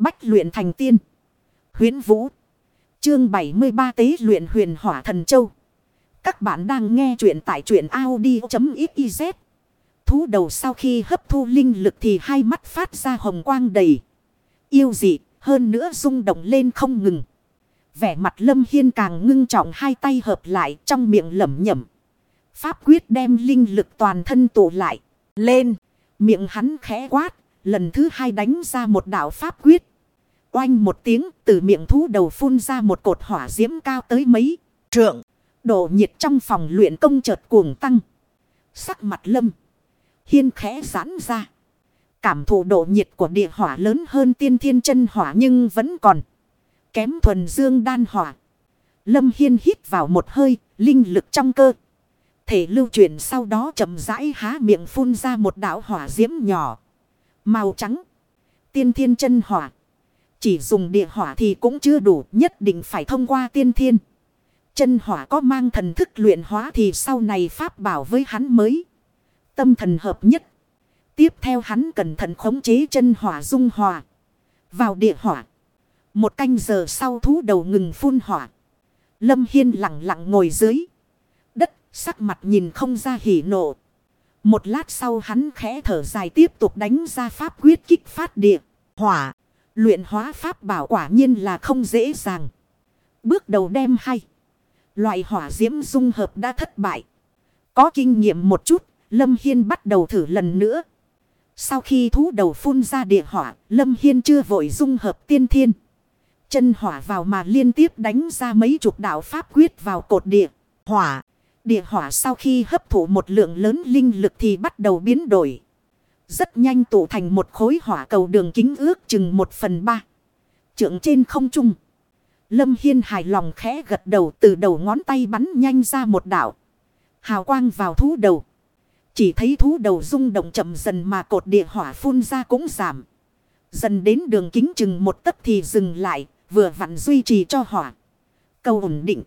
Bách luyện thành tiên. Huyến Vũ. Chương 73 tế luyện huyền hỏa thần châu. Các bạn đang nghe truyện tại truyện Audi.xyz. Thú đầu sau khi hấp thu linh lực thì hai mắt phát ra hồng quang đầy. Yêu dị, hơn nữa rung động lên không ngừng. Vẻ mặt lâm hiên càng ngưng trọng hai tay hợp lại trong miệng lẩm nhẩm. Pháp quyết đem linh lực toàn thân tụ lại. Lên. Miệng hắn khẽ quát. Lần thứ hai đánh ra một đạo pháp quyết. Oanh một tiếng từ miệng thú đầu phun ra một cột hỏa diễm cao tới mấy trượng. Độ nhiệt trong phòng luyện công chợt cuồng tăng. Sắc mặt lâm. Hiên khẽ giãn ra. Cảm thụ độ nhiệt của địa hỏa lớn hơn tiên thiên chân hỏa nhưng vẫn còn. Kém thuần dương đan hỏa. Lâm Hiên hít vào một hơi, linh lực trong cơ. Thể lưu chuyển sau đó chậm rãi há miệng phun ra một đạo hỏa diễm nhỏ. Màu trắng. Tiên thiên chân hỏa. Chỉ dùng địa hỏa thì cũng chưa đủ, nhất định phải thông qua tiên thiên. Chân hỏa có mang thần thức luyện hóa thì sau này pháp bảo với hắn mới. Tâm thần hợp nhất. Tiếp theo hắn cẩn thận khống chế chân hỏa dung hỏa. Vào địa hỏa. Một canh giờ sau thú đầu ngừng phun hỏa. Lâm Hiên lặng lặng ngồi dưới. Đất, sắc mặt nhìn không ra hỉ nộ. Một lát sau hắn khẽ thở dài tiếp tục đánh ra pháp quyết kích phát địa. Hỏa. Luyện hóa pháp bảo quả nhiên là không dễ dàng. Bước đầu đem hay. Loại hỏa diễm dung hợp đã thất bại. Có kinh nghiệm một chút, Lâm Hiên bắt đầu thử lần nữa. Sau khi thú đầu phun ra địa hỏa, Lâm Hiên chưa vội dung hợp tiên thiên. Chân hỏa vào mà liên tiếp đánh ra mấy chục đạo pháp quyết vào cột địa hỏa. Địa hỏa sau khi hấp thụ một lượng lớn linh lực thì bắt đầu biến đổi. Rất nhanh tụ thành một khối hỏa cầu đường kính ước chừng một phần ba. Trượng trên không trung. Lâm Hiên hài lòng khẽ gật đầu từ đầu ngón tay bắn nhanh ra một đảo. Hào quang vào thú đầu. Chỉ thấy thú đầu rung động chậm dần mà cột địa hỏa phun ra cũng giảm. Dần đến đường kính chừng một tấc thì dừng lại, vừa vặn duy trì cho hỏa. Cầu ổn định.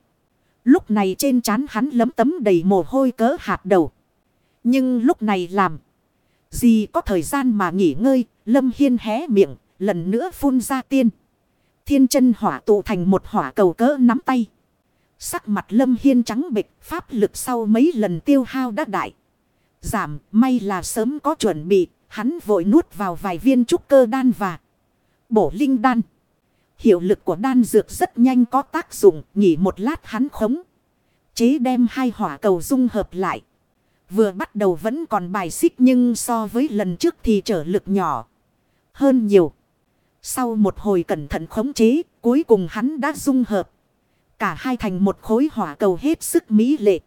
Lúc này trên trán hắn lấm tấm đầy mồ hôi cỡ hạt đầu. Nhưng lúc này làm. Gì có thời gian mà nghỉ ngơi, Lâm Hiên hé miệng, lần nữa phun ra tiên. Thiên chân hỏa tụ thành một hỏa cầu cỡ nắm tay. Sắc mặt Lâm Hiên trắng bịch, pháp lực sau mấy lần tiêu hao đã đại. Giảm, may là sớm có chuẩn bị, hắn vội nuốt vào vài viên trúc cơ đan và bổ linh đan. Hiệu lực của đan dược rất nhanh có tác dụng, nghỉ một lát hắn khống. Chế đem hai hỏa cầu dung hợp lại. Vừa bắt đầu vẫn còn bài xích nhưng so với lần trước thì trở lực nhỏ hơn nhiều. Sau một hồi cẩn thận khống chế, cuối cùng hắn đã dung hợp. Cả hai thành một khối hỏa cầu hết sức mỹ lệ.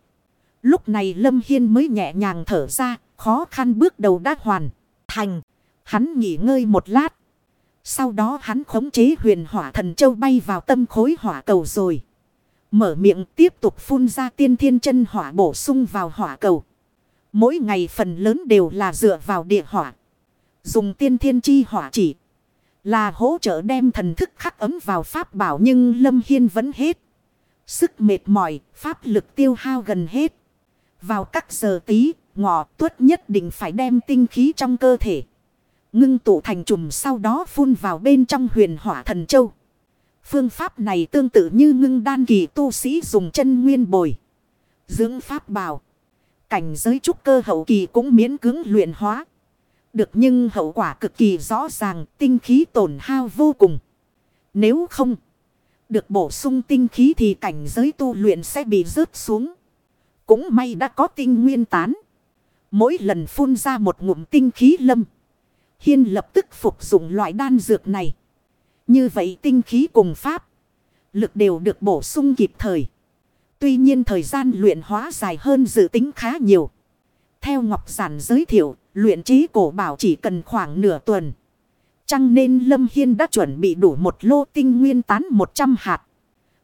Lúc này Lâm Hiên mới nhẹ nhàng thở ra, khó khăn bước đầu đã hoàn thành. Hắn nghỉ ngơi một lát. Sau đó hắn khống chế huyền hỏa thần châu bay vào tâm khối hỏa cầu rồi. Mở miệng tiếp tục phun ra tiên thiên chân hỏa bổ sung vào hỏa cầu. Mỗi ngày phần lớn đều là dựa vào địa hỏa. Dùng tiên thiên chi hỏa chỉ là hỗ trợ đem thần thức khắc ấm vào pháp bảo nhưng Lâm Hiên vẫn hết. Sức mệt mỏi, pháp lực tiêu hao gần hết. Vào các giờ tí, ngọ tuất nhất định phải đem tinh khí trong cơ thể. Ngưng tụ thành trùm sau đó phun vào bên trong huyền hỏa thần châu. Phương pháp này tương tự như ngưng đan kỳ tu sĩ dùng chân nguyên bồi. Dưỡng pháp bảo. Cảnh giới trúc cơ hậu kỳ cũng miễn cứng luyện hóa. Được nhưng hậu quả cực kỳ rõ ràng, tinh khí tổn hao vô cùng. Nếu không được bổ sung tinh khí thì cảnh giới tu luyện sẽ bị rớt xuống. Cũng may đã có tinh nguyên tán. Mỗi lần phun ra một ngụm tinh khí lâm. Hiên lập tức phục dụng loại đan dược này. Như vậy tinh khí cùng pháp. Lực đều được bổ sung kịp thời. Tuy nhiên thời gian luyện hóa dài hơn dự tính khá nhiều. Theo Ngọc Giản giới thiệu, luyện trí cổ bảo chỉ cần khoảng nửa tuần. Chăng nên Lâm Hiên đã chuẩn bị đủ một lô tinh nguyên tán 100 hạt.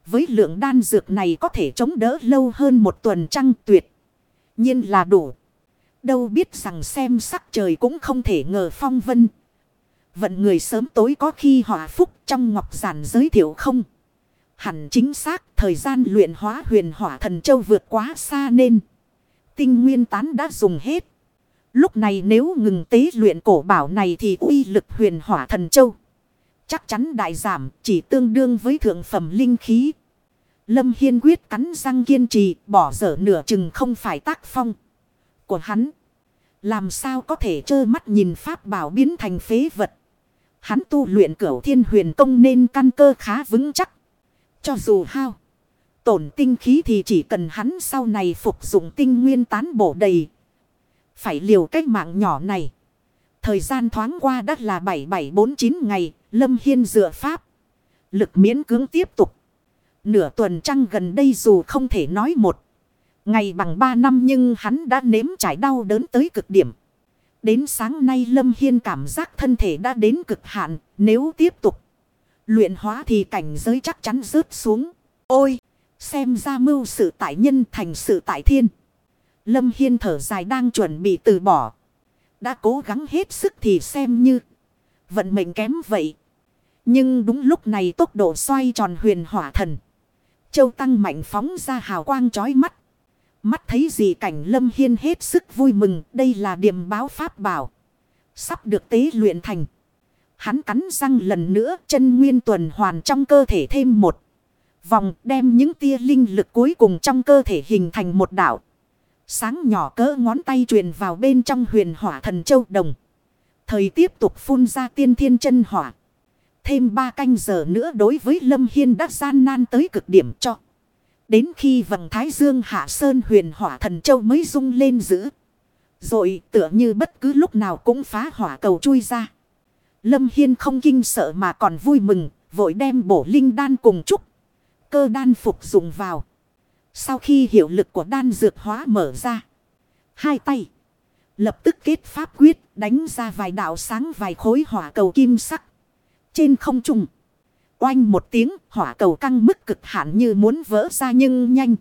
Với lượng đan dược này có thể chống đỡ lâu hơn một tuần trăng tuyệt. nhiên là đủ. Đâu biết rằng xem sắc trời cũng không thể ngờ phong vân. Vận người sớm tối có khi họa phúc trong ngọc giản giới thiệu không. Hẳn chính xác thời gian luyện hóa huyền hỏa thần châu vượt quá xa nên. Tinh nguyên tán đã dùng hết. Lúc này nếu ngừng tế luyện cổ bảo này thì uy lực huyền hỏa thần châu. chắc chắn đại giảm, chỉ tương đương với thượng phẩm linh khí. Lâm Hiên quyết cắn răng kiên trì, bỏ dở nửa chừng không phải tác phong của hắn. Làm sao có thể trơ mắt nhìn pháp bảo biến thành phế vật. Hắn tu luyện cửu thiên huyền công nên căn cơ khá vững chắc. Cho dù hao. Tổn tinh khí thì chỉ cần hắn sau này phục dụng tinh nguyên tán bổ đầy. Phải liều cách mạng nhỏ này. Thời gian thoáng qua đã là 7749 ngày. Lâm Hiên dựa pháp. Lực miễn cưỡng tiếp tục. Nửa tuần trăng gần đây dù không thể nói một. Ngày bằng ba năm nhưng hắn đã nếm trải đau đớn tới cực điểm. Đến sáng nay Lâm Hiên cảm giác thân thể đã đến cực hạn. Nếu tiếp tục luyện hóa thì cảnh giới chắc chắn rớt xuống. Ôi! Xem ra mưu sự tại nhân thành sự tại thiên. Lâm Hiên thở dài đang chuẩn bị từ bỏ. Đã cố gắng hết sức thì xem như. Vận mệnh kém vậy. Nhưng đúng lúc này tốc độ xoay tròn huyền hỏa thần. Châu Tăng mạnh phóng ra hào quang chói mắt. Mắt thấy gì cảnh Lâm Hiên hết sức vui mừng. Đây là điểm báo pháp bảo. Sắp được tế luyện thành. Hắn cắn răng lần nữa, chân nguyên tuần hoàn trong cơ thể thêm một. Vòng, đem những tia linh lực cuối cùng trong cơ thể hình thành một đảo. Sáng nhỏ cỡ ngón tay truyền vào bên trong huyền hỏa thần châu đồng. Thời tiếp tục phun ra tiên thiên chân hỏa. Thêm ba canh giờ nữa đối với Lâm Hiên đã gian nan tới cực điểm cho. Đến khi vầng thái dương hạ sơn huyền hỏa thần châu mới rung lên giữ. Rồi tựa như bất cứ lúc nào cũng phá hỏa cầu chui ra. Lâm Hiên không kinh sợ mà còn vui mừng, vội đem bổ linh đan cùng chúc cơ đan phục dùng vào. Sau khi hiệu lực của đan dược hóa mở ra. Hai tay. Lập tức kết pháp quyết đánh ra vài đạo sáng vài khối hỏa cầu kim sắc. Trên không trung. Oanh một tiếng hỏa cầu căng mức cực hạn như muốn vỡ ra nhưng nhanh.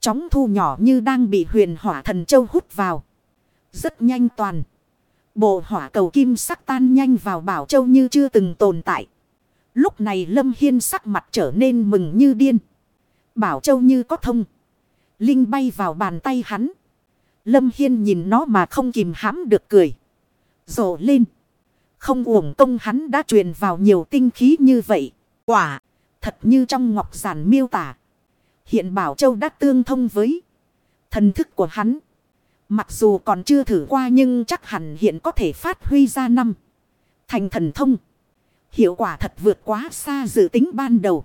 Chóng thu nhỏ như đang bị huyền hỏa thần châu hút vào. Rất nhanh toàn. Bộ hỏa cầu kim sắc tan nhanh vào bảo châu như chưa từng tồn tại. Lúc này Lâm Hiên sắc mặt trở nên mừng như điên. Bảo Châu như có thông. Linh bay vào bàn tay hắn. Lâm Hiên nhìn nó mà không kìm hãm được cười. Rộ lên. Không uổng công hắn đã truyền vào nhiều tinh khí như vậy. Quả. Thật như trong ngọc giản miêu tả. Hiện Bảo Châu đã tương thông với thần thức của hắn. Mặc dù còn chưa thử qua nhưng chắc hẳn hiện có thể phát huy ra năm. Thành thần thông. Hiệu quả thật vượt quá xa dự tính ban đầu.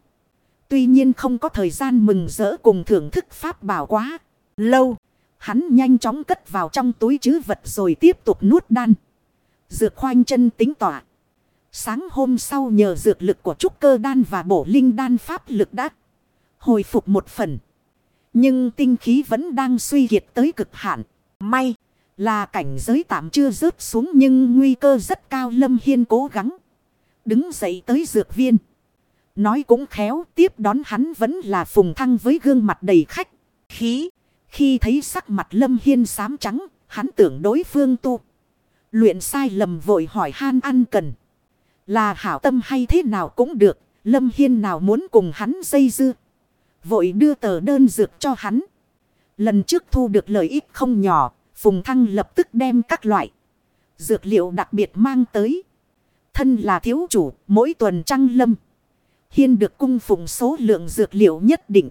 Tuy nhiên không có thời gian mừng rỡ cùng thưởng thức pháp bảo quá lâu. Hắn nhanh chóng cất vào trong túi chứ vật rồi tiếp tục nuốt đan. Dược khoanh chân tính tỏa. Sáng hôm sau nhờ dược lực của trúc cơ đan và bổ linh đan pháp lực đã hồi phục một phần. Nhưng tinh khí vẫn đang suy kiệt tới cực hạn. May là cảnh giới tạm chưa rớt xuống nhưng nguy cơ rất cao Lâm Hiên cố gắng. Đứng dậy tới dược viên. Nói cũng khéo, tiếp đón hắn vẫn là phùng thăng với gương mặt đầy khách. Khí. Khi thấy sắc mặt lâm hiên xám trắng. Hắn tưởng đối phương tu. Luyện sai lầm vội hỏi han ăn cần. Là hảo tâm hay thế nào cũng được. Lâm hiên nào muốn cùng hắn dây dưa. Vội đưa tờ đơn dược cho hắn. Lần trước thu được lợi ích không nhỏ. Phùng thăng lập tức đem các loại. Dược liệu đặc biệt mang tới. Thân là thiếu chủ, mỗi tuần trăng lâm. Hiên được cung phụng số lượng dược liệu nhất định.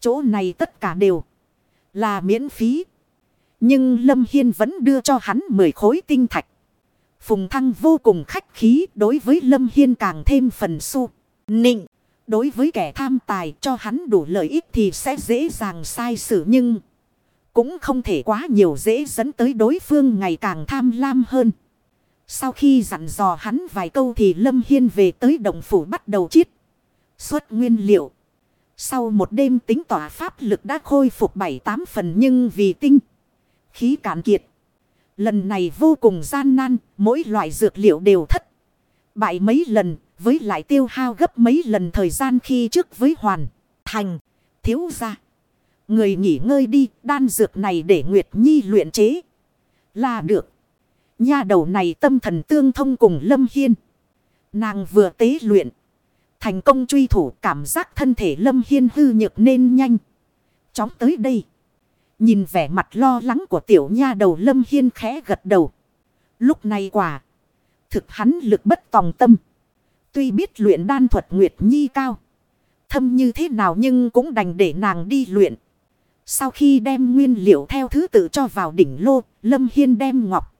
Chỗ này tất cả đều là miễn phí. Nhưng Lâm Hiên vẫn đưa cho hắn 10 khối tinh thạch. Phùng Thăng vô cùng khách khí đối với Lâm Hiên càng thêm phần su. Nịnh, đối với kẻ tham tài cho hắn đủ lợi ích thì sẽ dễ dàng sai xử nhưng cũng không thể quá nhiều dễ dẫn tới đối phương ngày càng tham lam hơn. Sau khi dặn dò hắn vài câu thì Lâm Hiên về tới đồng phủ bắt đầu chiết. Xuất nguyên liệu. Sau một đêm tính tỏa pháp lực đã khôi phục 7-8 phần nhưng vì tinh. Khí cạn kiệt. Lần này vô cùng gian nan, mỗi loại dược liệu đều thất. Bại mấy lần, với lại tiêu hao gấp mấy lần thời gian khi trước với hoàn. Thành, thiếu ra. Người nghỉ ngơi đi, đan dược này để Nguyệt Nhi luyện chế. Là được. Nha đầu này tâm thần tương thông cùng Lâm Hiên. Nàng vừa tế luyện. Thành công truy thủ cảm giác thân thể Lâm Hiên hư nhược nên nhanh. Chóng tới đây. Nhìn vẻ mặt lo lắng của tiểu nha đầu Lâm Hiên khẽ gật đầu. Lúc này quả. Thực hắn lực bất tòng tâm. Tuy biết luyện đan thuật Nguyệt Nhi cao. Thâm như thế nào nhưng cũng đành để nàng đi luyện. Sau khi đem nguyên liệu theo thứ tự cho vào đỉnh lô, Lâm Hiên đem ngọc.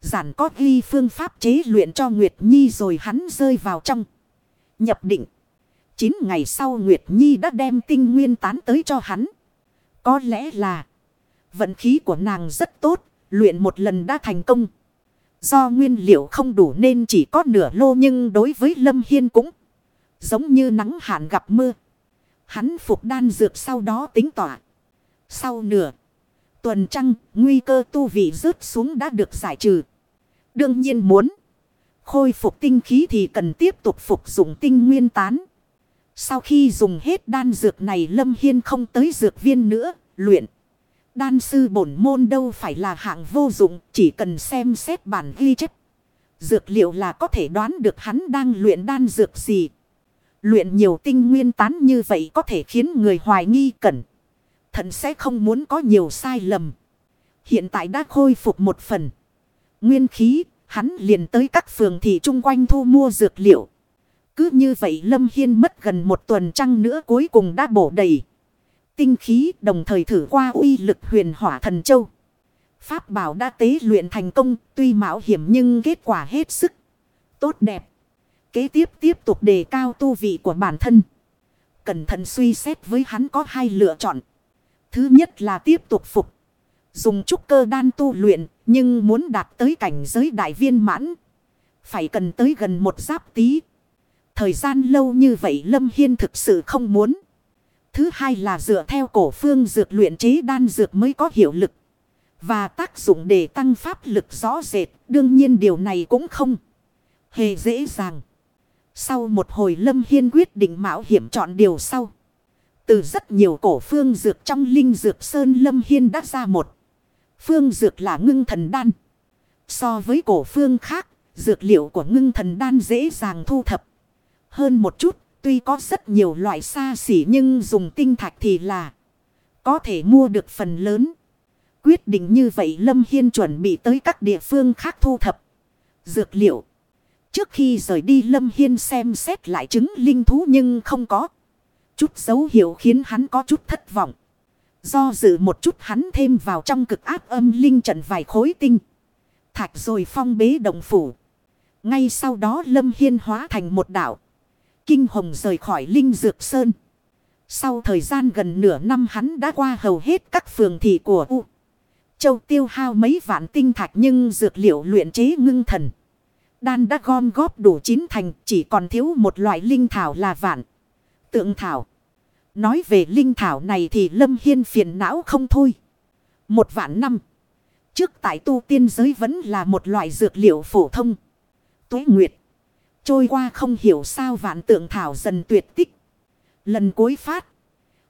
Giản có ghi phương pháp chế luyện cho Nguyệt Nhi rồi hắn rơi vào trong. Nhập định. Chín ngày sau Nguyệt Nhi đã đem tinh nguyên tán tới cho hắn. Có lẽ là vận khí của nàng rất tốt, luyện một lần đã thành công. Do nguyên liệu không đủ nên chỉ có nửa lô nhưng đối với Lâm Hiên cũng giống như nắng hạn gặp mưa. Hắn phục đan dược sau đó tính tỏa. Sau nửa tuần trăng, nguy cơ tu vị rớt xuống đã được giải trừ. Đương nhiên muốn khôi phục tinh khí thì cần tiếp tục phục dụng tinh nguyên tán. Sau khi dùng hết đan dược này Lâm Hiên không tới dược viên nữa, luyện. Đan sư bổn môn đâu phải là hạng vô dụng, chỉ cần xem xét bản ghi chép. Dược liệu là có thể đoán được hắn đang luyện đan dược gì. Luyện nhiều tinh nguyên tán như vậy có thể khiến người hoài nghi cẩn. Thận sẽ không muốn có nhiều sai lầm. Hiện tại đã khôi phục một phần. Nguyên khí, hắn liền tới các phường thị chung quanh thu mua dược liệu. Cứ như vậy Lâm Hiên mất gần một tuần trăng nữa cuối cùng đã bổ đầy. Tinh khí, đồng thời thử qua uy lực huyền hỏa thần châu. Pháp bảo đã tế luyện thành công, tuy mạo hiểm nhưng kết quả hết sức. Tốt đẹp. Kế tiếp tiếp tục đề cao tu vị của bản thân. Cẩn thận suy xét với hắn có hai lựa chọn. Thứ nhất là tiếp tục phục. Dùng trúc cơ đan tu luyện. Nhưng muốn đạt tới cảnh giới đại viên mãn. Phải cần tới gần một giáp tí. Thời gian lâu như vậy Lâm Hiên thực sự không muốn. Thứ hai là dựa theo cổ phương dược luyện chế đan dược mới có hiệu lực. Và tác dụng để tăng pháp lực rõ rệt. Đương nhiên điều này cũng không hề dễ dàng. Sau một hồi Lâm Hiên quyết định mạo hiểm chọn điều sau. Từ rất nhiều cổ phương dược trong linh dược sơn Lâm Hiên đã ra một. Phương dược là ngưng thần đan. So với cổ phương khác, dược liệu của ngưng thần đan dễ dàng thu thập. Hơn một chút, tuy có rất nhiều loại xa xỉ nhưng dùng tinh thạch thì là có thể mua được phần lớn. Quyết định như vậy Lâm Hiên chuẩn bị tới các địa phương khác thu thập. Dược liệu. Trước khi rời đi Lâm Hiên xem xét lại chứng linh thú nhưng không có. Chút dấu hiệu khiến hắn có chút thất vọng. Do dự một chút hắn thêm vào trong cực áp âm linh trận vài khối tinh. Thạch rồi phong bế động phủ. Ngay sau đó Lâm Hiên hóa thành một đảo. Kinh hồng rời khỏi linh dược sơn. Sau thời gian gần nửa năm hắn đã qua hầu hết các phường thị của U. Châu tiêu hao mấy vạn tinh thạch nhưng dược liệu luyện chế ngưng thần. Đan đã gom góp đủ chín thành, chỉ còn thiếu một loại linh thảo là vạn. Tượng thảo. Nói về linh thảo này thì Lâm Hiên phiền não không thôi. Một vạn năm. Trước tại tu tiên giới vẫn là một loại dược liệu phổ thông. Tuế Nguyệt. Trôi qua không hiểu sao vạn tượng thảo dần tuyệt tích. Lần cuối phát.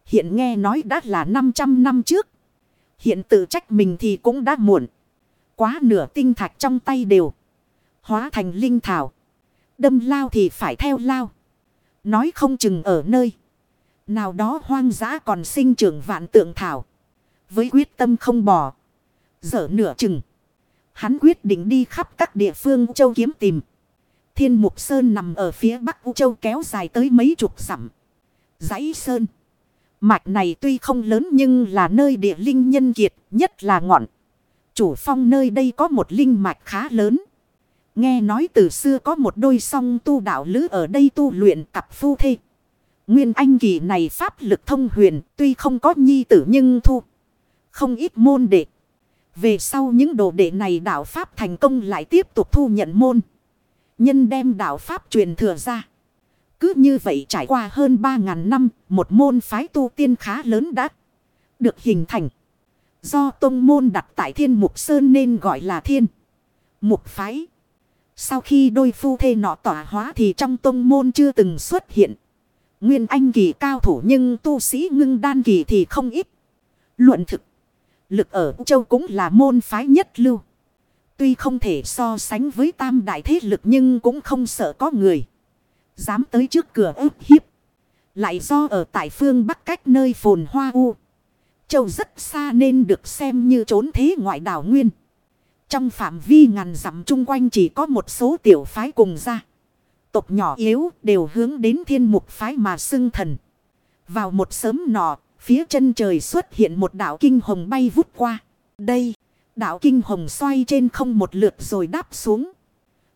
Hiện nghe nói đã là 500 năm trước. Hiện tự trách mình thì cũng đã muộn. Quá nửa tinh thạch trong tay đều. Hóa thành linh thảo. Đâm lao thì phải theo lao. Nói không chừng ở nơi. Nào đó hoang dã còn sinh trưởng vạn tượng thảo. Với quyết tâm không bỏ. Dở nửa chừng. Hắn quyết định đi khắp các địa phương châu kiếm tìm. Thiên Mục Sơn nằm ở phía bắc U Châu kéo dài tới mấy chục dặm. Dãy Sơn. Mạch này tuy không lớn nhưng là nơi địa linh nhân kiệt, nhất là ngọn. Chủ phong nơi đây có một linh mạch khá lớn. Nghe nói từ xưa có một đôi song tu đạo lứ ở đây tu luyện cặp phu thê. Nguyên anh kỳ này pháp lực thông huyền, tuy không có nhi tử nhưng thu. Không ít môn đệ. Về sau những đồ đệ này đạo pháp thành công lại tiếp tục thu nhận môn. Nhân đem đạo pháp truyền thừa ra. Cứ như vậy trải qua hơn 3.000 năm, một môn phái tu tiên khá lớn đã được hình thành. Do tông môn đặt tại thiên mục sơn nên gọi là thiên mục phái. Sau khi đôi phu thê nọ tỏa hóa thì trong tông môn chưa từng xuất hiện. Nguyên anh kỳ cao thủ nhưng tu sĩ ngưng đan kỳ thì không ít. Luận thực. Lực ở châu cũng là môn phái nhất lưu. Tuy không thể so sánh với tam đại thế lực nhưng cũng không sợ có người. Dám tới trước cửa ức hiếp. Lại do ở tại phương bắc cách nơi phồn hoa u. Châu rất xa nên được xem như trốn thế ngoại đảo nguyên. Trong phạm vi ngàn dặm chung quanh chỉ có một số tiểu phái cùng ra. tộc nhỏ yếu đều hướng đến thiên mục phái mà xưng thần. Vào một sớm nọ, phía chân trời xuất hiện một đảo kinh hồng bay vút qua. Đây, đạo kinh hồng xoay trên không một lượt rồi đáp xuống.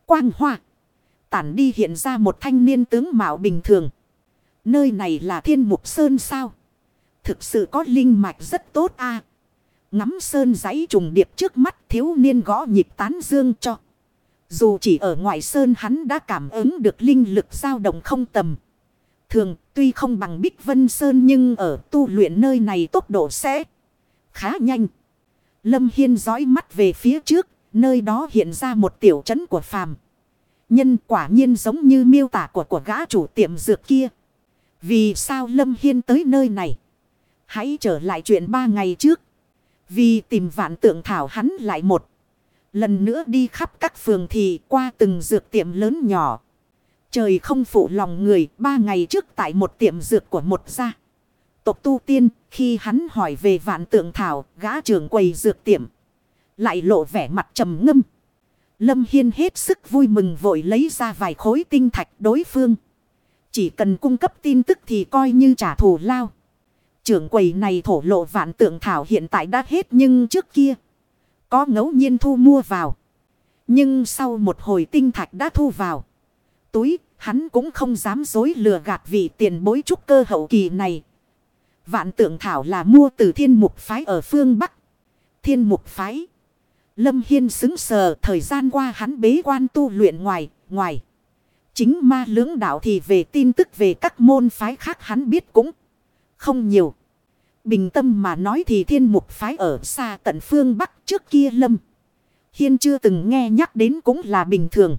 Quang hoa. Tản đi hiện ra một thanh niên tướng mạo bình thường. Nơi này là thiên mục sơn sao? Thực sự có linh mạch rất tốt a Ngắm sơn giấy trùng điệp trước mắt thiếu niên gõ nhịp tán dương cho. Dù chỉ ở ngoài sơn hắn đã cảm ứng được linh lực dao động không tầm. Thường tuy không bằng Bích Vân Sơn nhưng ở tu luyện nơi này tốc độ sẽ khá nhanh. Lâm Hiên dõi mắt về phía trước, nơi đó hiện ra một tiểu trấn của phàm. Nhân quả nhiên giống như miêu tả của của gã chủ tiệm dược kia. Vì sao Lâm Hiên tới nơi này? Hãy trở lại chuyện ba ngày trước. Vì tìm vạn tượng thảo hắn lại một. Lần nữa đi khắp các phường thì qua từng dược tiệm lớn nhỏ. Trời không phụ lòng người ba ngày trước tại một tiệm dược của một gia. Tộc tu tiên khi hắn hỏi về vạn tượng thảo gã trưởng quầy dược tiệm. Lại lộ vẻ mặt trầm ngâm. Lâm Hiên hết sức vui mừng vội lấy ra vài khối tinh thạch đối phương. Chỉ cần cung cấp tin tức thì coi như trả thù lao. Trưởng quầy này thổ lộ vạn tượng thảo hiện tại đã hết nhưng trước kia. Có ngẫu nhiên thu mua vào. Nhưng sau một hồi tinh thạch đã thu vào. Túi, hắn cũng không dám dối lừa gạt vị tiền bối trúc cơ hậu kỳ này. Vạn tượng thảo là mua từ thiên mục phái ở phương Bắc. Thiên mục phái. Lâm Hiên xứng sờ thời gian qua hắn bế quan tu luyện ngoài, ngoài. Chính ma lưỡng đạo thì về tin tức về các môn phái khác hắn biết cũng không nhiều. Bình tâm mà nói thì thiên mục phái ở xa tận phương Bắc trước kia lâm. Hiên chưa từng nghe nhắc đến cũng là bình thường.